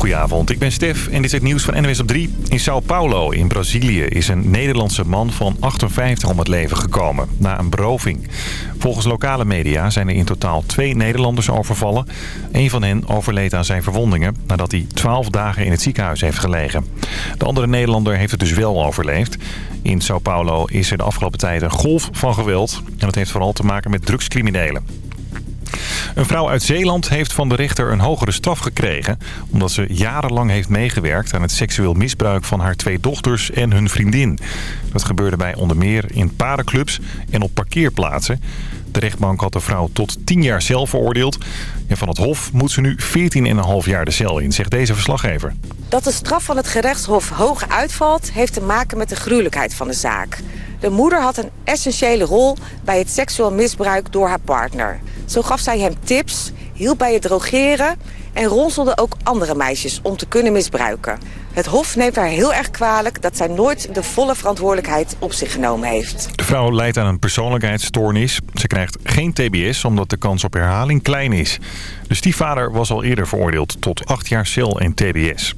Goedenavond, ik ben Stef en dit is het nieuws van NWS op 3. In Sao Paulo in Brazilië is een Nederlandse man van 58 om het leven gekomen na een beroving. Volgens lokale media zijn er in totaal twee Nederlanders overvallen. Een van hen overleed aan zijn verwondingen nadat hij 12 dagen in het ziekenhuis heeft gelegen. De andere Nederlander heeft het dus wel overleefd. In Sao Paulo is er de afgelopen tijd een golf van geweld en dat heeft vooral te maken met drugscriminelen. Een vrouw uit Zeeland heeft van de rechter een hogere straf gekregen... omdat ze jarenlang heeft meegewerkt aan het seksueel misbruik van haar twee dochters en hun vriendin. Dat gebeurde bij onder meer in parenclubs en op parkeerplaatsen. De rechtbank had de vrouw tot 10 jaar cel veroordeeld. En van het Hof moet ze nu 14,5 jaar de cel in, zegt deze verslaggever. Dat de straf van het gerechtshof hoog uitvalt... heeft te maken met de gruwelijkheid van de zaak. De moeder had een essentiële rol bij het seksueel misbruik door haar partner. Zo gaf zij hem tips, hielp bij het drogeren en ronselde ook andere meisjes om te kunnen misbruiken. Het Hof neemt haar heel erg kwalijk dat zij nooit de volle verantwoordelijkheid op zich genomen heeft. De vrouw lijdt aan een persoonlijkheidsstoornis. Ze krijgt geen tbs omdat de kans op herhaling klein is. De stiefvader was al eerder veroordeeld tot acht jaar cel en tbs.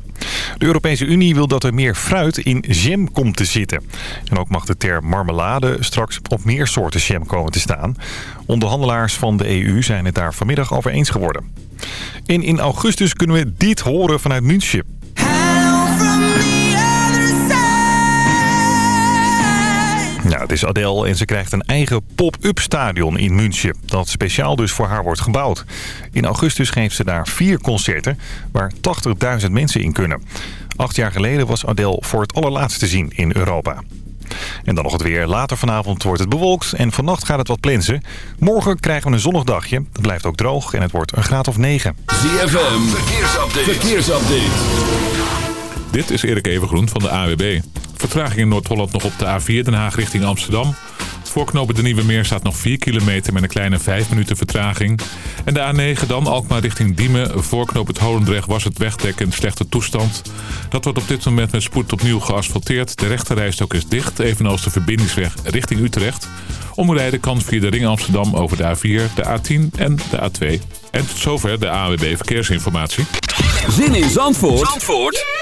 De Europese Unie wil dat er meer fruit in jam komt te zitten. En ook mag de term marmelade straks op meer soorten jam komen te staan. Onderhandelaars van de EU zijn het daar vanmiddag over eens geworden. En in augustus kunnen we dit horen vanuit München. Nou, het is Adele en ze krijgt een eigen pop-up stadion in München. Dat speciaal dus voor haar wordt gebouwd. In augustus geeft ze daar vier concerten waar 80.000 mensen in kunnen. Acht jaar geleden was Adele voor het allerlaatst te zien in Europa. En dan nog het weer. Later vanavond wordt het bewolkt en vannacht gaat het wat plensen. Morgen krijgen we een zonnig dagje. Het blijft ook droog en het wordt een graad of 9. ZFM, verkeersupdate. verkeersupdate. Dit is Erik Evengroen van de AWB. Vertraging in Noord-Holland nog op de A4 Den Haag richting Amsterdam. Voorknopen de Nieuwe Meer staat nog 4 kilometer met een kleine 5 minuten vertraging. En de A9 dan Alkmaar richting Diemen. Voorknoop het Holendrecht was het wegdek in slechte toestand. Dat wordt op dit moment met spoed opnieuw geasfalteerd. De rechterrijstok is dicht, evenals de verbindingsweg richting Utrecht. Omrijden kan via de Ring Amsterdam over de A4, de A10 en de A2. En tot zover de AWB Verkeersinformatie. Zin in Zandvoort, Zandvoort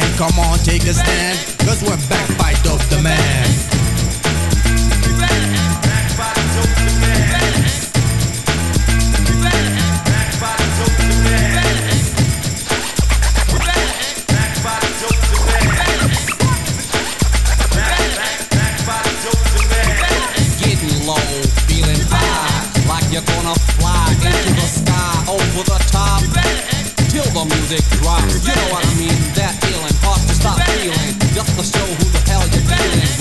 can, come on, take a stand. Cause we're back by Dope Demand. Getting low, feeling high, like you're gonna fly into the sky over the top. Till the music drops, you know what I mean? That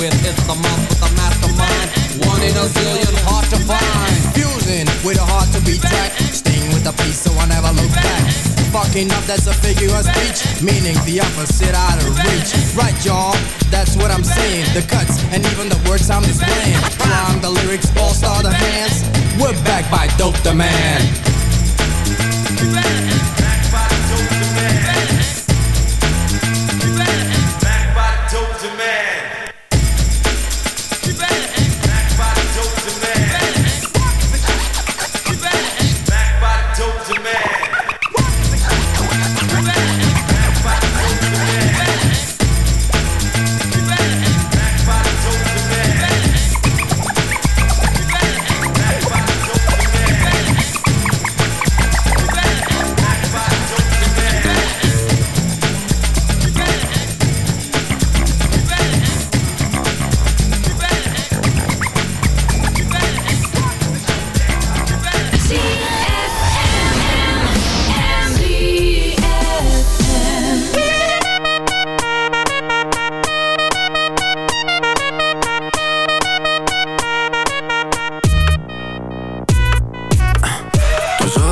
with. It's the month with the mastermind. One in a zillion, hard to find. Fusing with a heart to be tracked. Staying with the peace, so I never look back. Fucking up, that's a figure of speech. Meaning the opposite out of reach. Right, y'all? That's what I'm saying. The cuts and even the words I'm displaying. Prime the lyrics, all star the hands. We're back by Dope Demand.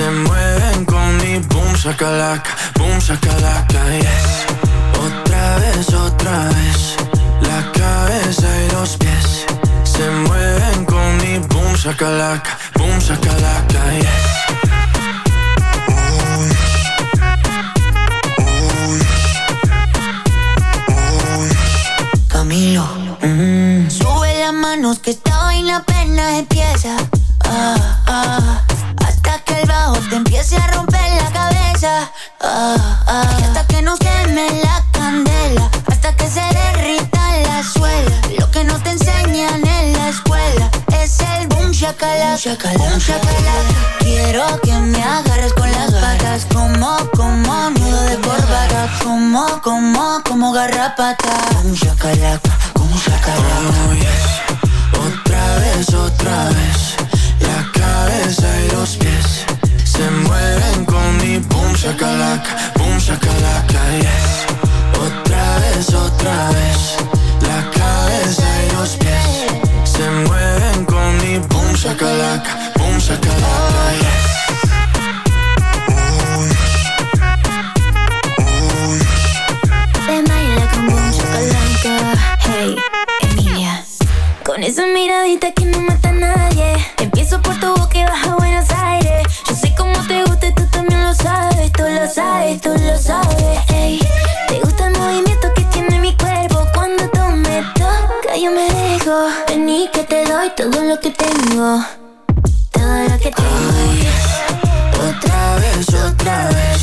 Se mueven con mi boom shakalaka Boom shakalaka, yes Otra vez, otra vez La cabeza y los pies Se mueven con mi boom shakalaka Boom shakalaka, yes Camilo. Sube las manos que esta vaina apenas empieza. Ah, ah, hasta que el bajo te empiece a romper la cabeza. Ah, ah, hasta que no queme la candela. Hasta que se derrita la suela. Lo que no te enseñan en la escuela es el boom shakalaka. Boom shakalaka. Quiero que me agarres con las patas. Como, como nudo de corbata. Como, como, como garrapata. Boom shakalaka. Boom shakalaka. Oh, yes. Otra vez, otra la cabeza y los pies se mueven con mi boom shakalaka, boom shakalaka, yes. Otra vez, otra vez. La cabeza y los pies se mueven con mi boom shakalaka, boom shakalaka, yes. Hey, Emilia. Con esa miradita que no mata a nadie Empiezo por tu boca y bajo a Buenos Aires. Yo sé cómo te gusta y tú también lo sabes. Tú lo sabes, tú lo sabes. Ey. Te gusta el movimiento que tiene mi cuerpo. Cuando tú me tocas, yo me dejo. Vení que te doy todo lo que tengo. Todo lo que tengo. Otra vez, otra vez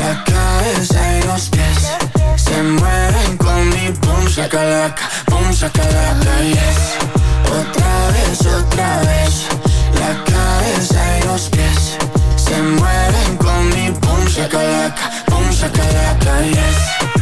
La cabeza y los pies Se mueven con mi pum sacalaca Pum sacalaca, yes Otra vez, otra vez pies Se mueven con mi Pum sacalaca, yes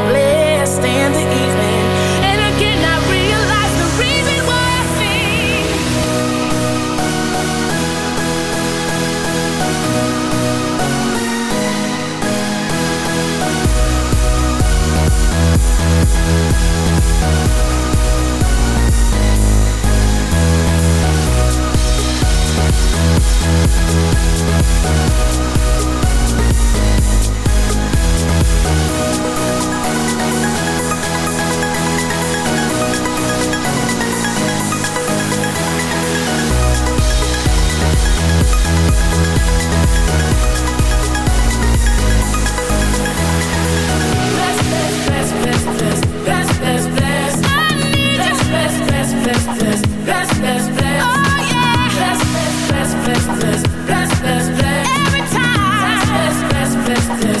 Justice.